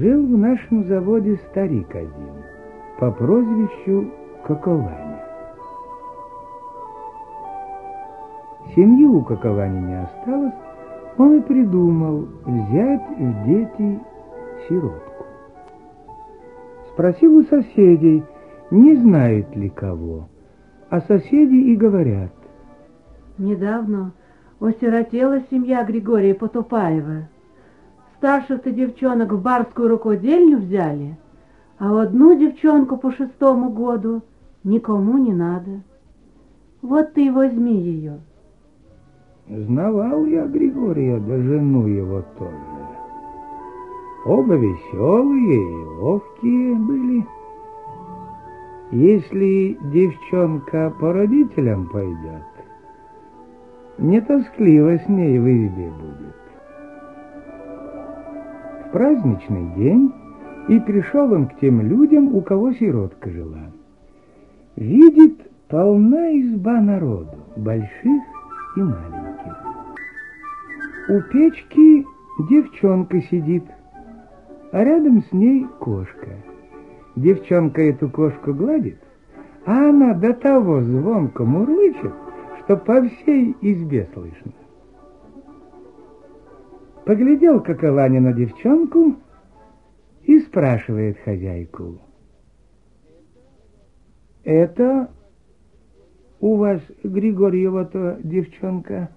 Жил в нашем заводе старик один по прозвищу Кокованя. Семьи у Коковани не осталось, он и придумал взять в дети сиротку. Спросил у соседей, не знает ли кого, а соседи и говорят. Недавно осиротела семья Григория Потупаева. Старших-то девчонок в барскую рукодельню взяли, а одну девчонку по шестому году никому не надо. Вот ты и возьми ее. Знавал я Григория, да жену его тоже. Оба веселые и ловкие были. Если девчонка по родителям пойдет, не тоскливо с ней в избе будет. Праздничный день и пришел он к тем людям, у кого сиротка жила. Видит, полна изба народу, больших и маленьких. У печки девчонка сидит, а рядом с ней кошка. Девчонка эту кошку гладит, а она до того звонко мурлычет, что по всей избе слышно. Поглядел Коколаня на девчонку и спрашивает хозяйку. «Это у вас Григорьева-то девчонка?»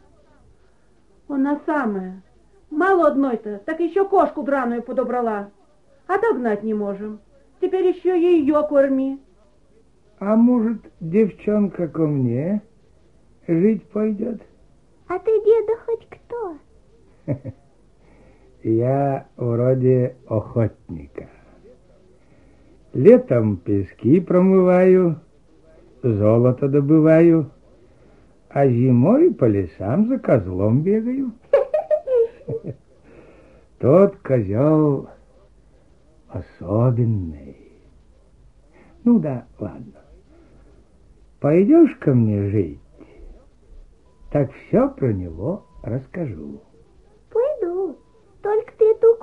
Она самая. Мало одной-то, так еще кошку драную подобрала. А догнать не можем. Теперь еще ее корми. А может, девчонка ко мне жить пойдет? А ты, деда, хоть кто? Я вроде охотника. Летом пески промываю, золото добываю, а зимой по лесам за козлом бегаю. Тот козел особенный. Ну да, ладно. Пойдешь ко мне жить, так все про него расскажу. Пойду. Только ты эту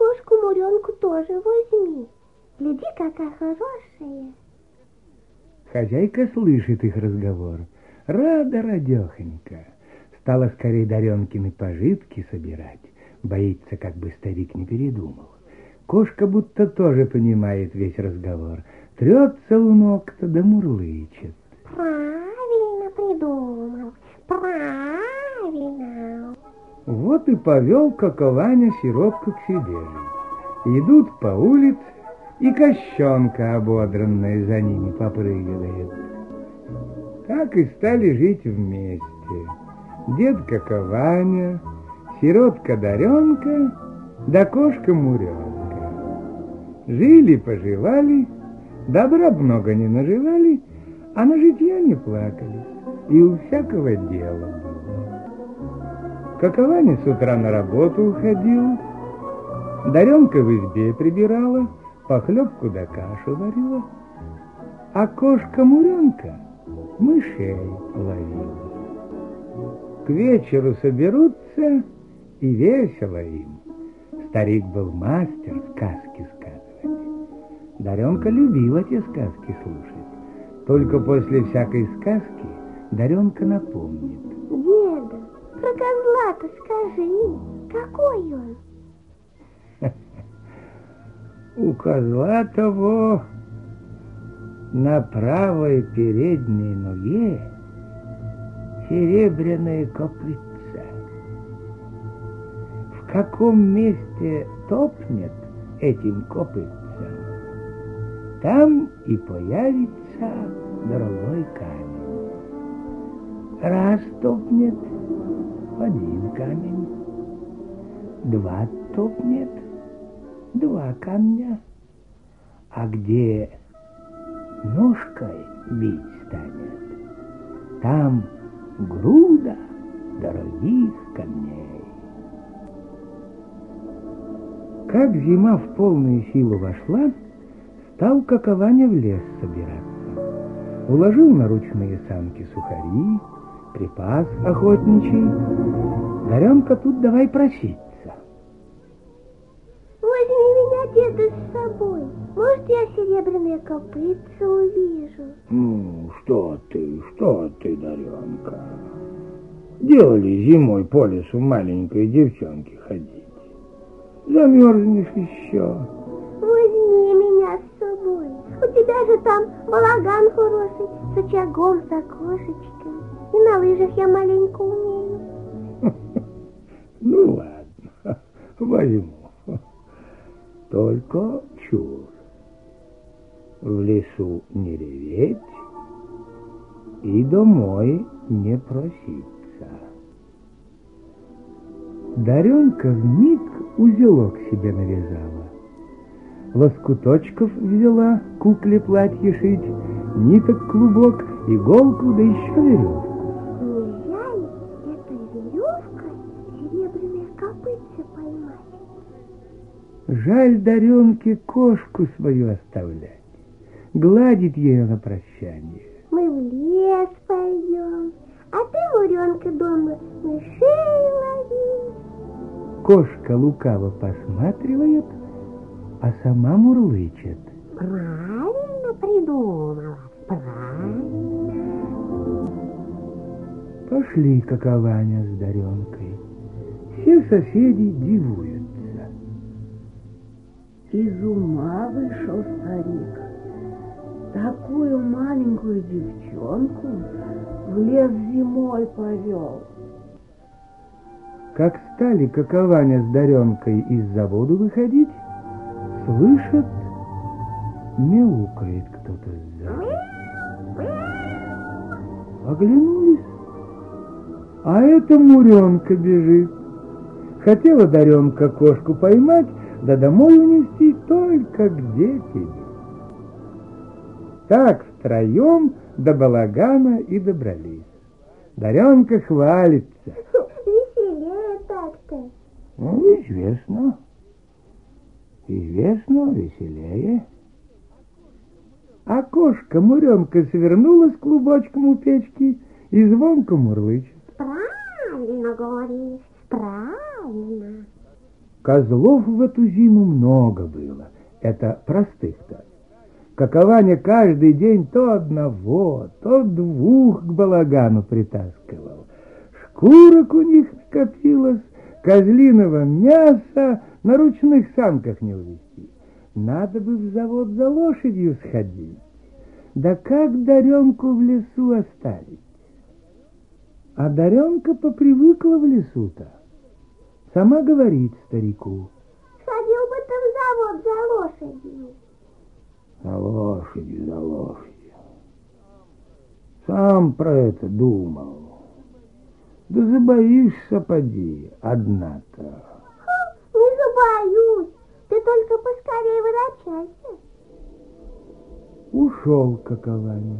кошку-муренку тоже возьми. Гляди, какая хорошая. Хозяйка слышит их разговор. Рада радехонька. Стала скорее Даренкины пожитки собирать. Боится, как бы старик не передумал. Кошка будто тоже понимает весь разговор. Трется у ног-то да мурлычет. Правильно придумал. Правильно. Вот и повел Кокованя сиротку к себе. Идут по улице, и кощенка ободранная за ними попрыгивает. Так и стали жить вместе. Дед Кокованя, сиротка Даренка, да кошка Муренка. Жили-поживали, добра много не наживали, а на житья не плакали, и у всякого дела было. Кокованя с утра на работу уходил, Даренка в избе прибирала, похлебку да кашу варила, а кошка-муренка мышей ловила. К вечеру соберутся, и весело им. Старик был мастер сказки сказывать. Даренка любила те сказки слушать. Только после всякой сказки Даренка напомнит. Деда, про козла-то скажи, какой он? У козла того на правой передней ноге серебряная копытца. В каком месте топнет этим копытцем, там и появится дорогой камень. Раз топнет один камень, два топнет два камня, а где ножкой бить станет, там груда дорогих камней. Как зима в полную силу вошла, стал Какованя в лес собираться. Уложил на ручные санки сухари, припас охотничий. Даренка тут давай просить. Еду с собой. Может, я серебряные копытца увижу? Ну, что ты, что ты, Даренка? Делали зимой по лесу маленькой девчонки ходить. Замерзнешь еще. Возьми меня с собой. У тебя же там балаган хороший, с очагом, с окошечком. И на лыжах я маленько умею. Ну ладно, возьму. Только чур. В лесу не реветь и домой не проситься. Даренка вмиг узелок себе навязала. Лоскуточков взяла кукле платье шить, ниток клубок, иголку, да еще веревку. Жаль Даренке кошку свою оставлять, гладить ее на прощание. Мы в лес пойдем, а ты, Муренка, дома мышей лови. Кошка лукаво посматривает, а сама мурлычет. Правильно придумала, правильно. Пошли какованя с Даренкой. Все соседи дивуются. Из ума вышел старик. Такую маленькую девчонку в лес зимой повел. Как стали какованя с Даренкой из заводу выходить, слышат, мяукает кто-то сзади. Оглянулись, а это Муренка бежит. Хотела Даренка кошку поймать, да домой унести, только где тебе? Так втроем до балагана и добрались. Даренка хвалится. Веселее так-то. Ну, известно. Известно, веселее. А кошка Муренка свернулась клубочком у печки и звонко мурлычет. Правильно говоришь, правильно. Козлов в эту зиму много было. Это простых-то. Какованя каждый день то одного, то двух к балагану притаскивал. Шкурок у них скопилось, козлиного мяса на ручных санках не увезти. Надо бы в завод за лошадью сходить. Да как Даренку в лесу оставить? А Даренка попривыкла в лесу-то. Сама говорит старику. Сходил бы ты в завод за лошадью. За лошадью, за лошадью. Сам про это думал. Да забоишься, поди, одна-то. Не забоюсь. Ты только поскорее ворочайся. Ушел каковани.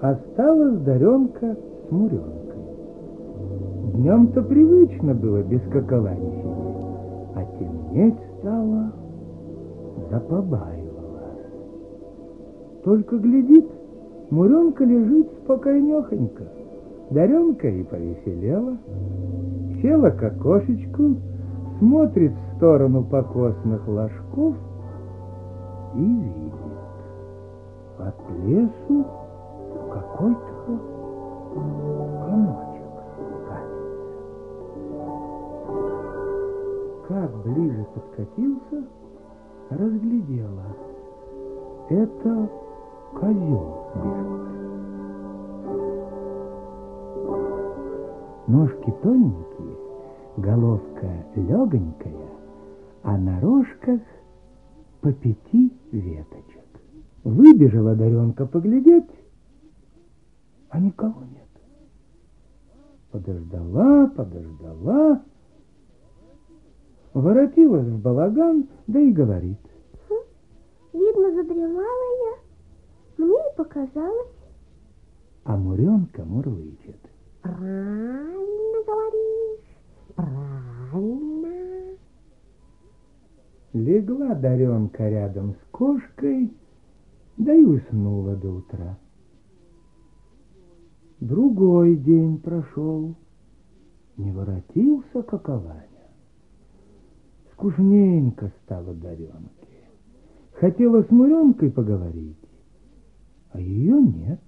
Осталась Даренка с Муренкой. Днем-то привычно было без каковани сидеть, а темнеть стало, запобаивала. Только глядит, Муренка лежит спокойнехонько. Даренка и повеселела, села к окошечку, смотрит в сторону покосных ложков и видит. От лесу какой-то Как ближе подкатился, разглядела. Это козел бежит. Ножки тоненькие, головка легонькая, а на рожках по пяти веточек. Выбежала Даренка поглядеть, а никого нет. Подождала, подождала, воротилась в балаган, да и говорит. Видно, задремала я. Мне и показалось. А Муренка мурлычет. Правильно говоришь, правильно. Легла Даренка рядом с кошкой, да и уснула до утра. Другой день прошел, не воротился какованя. Скучненько стало Даренке. Хотела с Муренкой поговорить, а ее нет.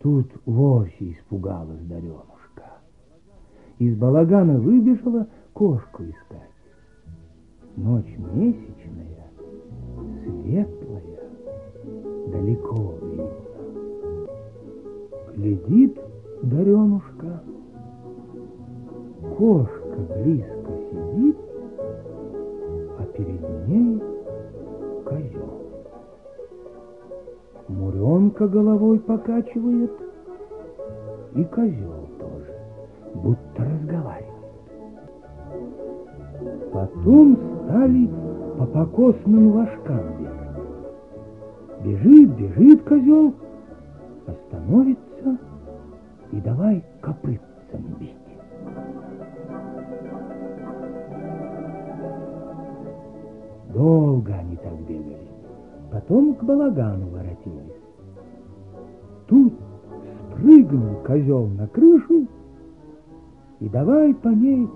Тут вовсе испугалась Даренушка. Из балагана выбежала кошку искать. Ночь месячная, покачивает, и козел тоже, будто разговаривает. Потом стали по покосным ложкам бегать. Бежит, бежит козел, остановится и давай копытцем бить. Долго они так бегали. Потом к балагану воротились. Спрыгнул козел на крышу и давай по ней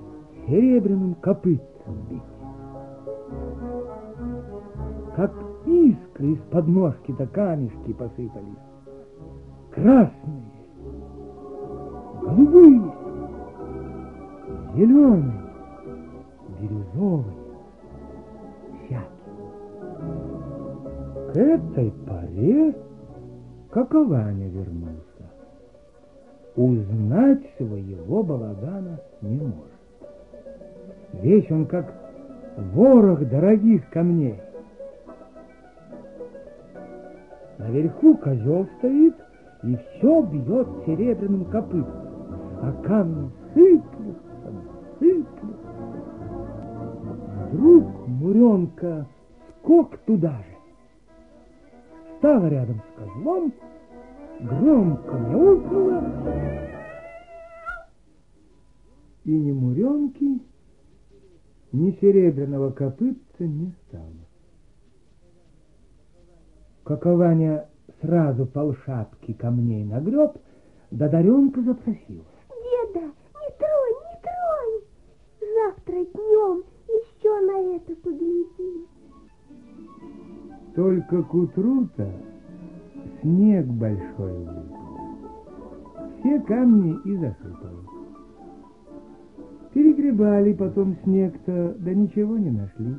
серебряным копытцем бить. Как искры из подножки да камешки посыпались. Красные, голубые, зеленые, бирюзовые, всякие. К этой поре Какованя вернулся. Узнать своего балагана не может. Весь он как ворох дорогих камней. Наверху козел стоит и все бьет серебряным копытом, а камни сыплются, сыплются. Вдруг Муренка скок туда же стала рядом с козлом, громко мяукнула, и ни муренки, ни серебряного копытца не стало. Какованя сразу полшапки камней нагреб, да Даренка запросила. Деда, не тронь, не тронь. Завтра днем еще на это поглядим. Только к утру-то снег большой выпал. Все камни и засыпало. Перегребали потом снег-то, да ничего не нашли.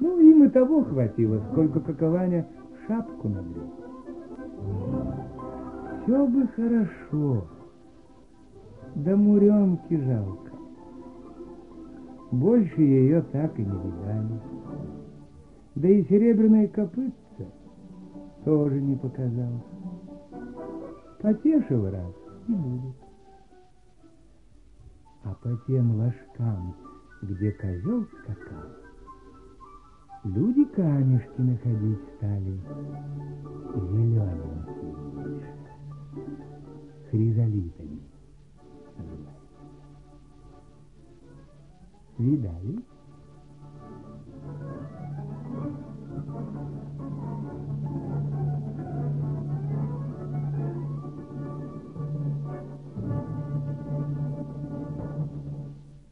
Ну, им и того хватило, сколько какованя шапку нагрел. Все бы хорошо, да муренки жалко. Больше ее так и не видали. Да и серебряное копытце тоже не показалось. Потешил раз и будет. А по тем ложкам, где козел скакал, люди камешки находить стали зелененькие, хризолитами. Видали?